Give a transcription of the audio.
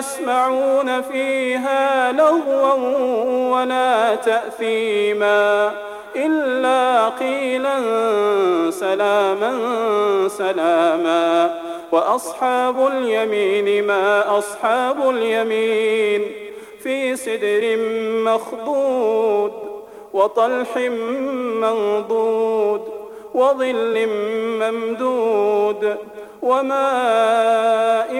يسمعون فيها لغوا ولا تأثيما إلا قيلا سلاما سلاما وأصحاب اليمين ما أصحاب اليمين في سدر مخضود وطلح منضود وظل ممدود وماء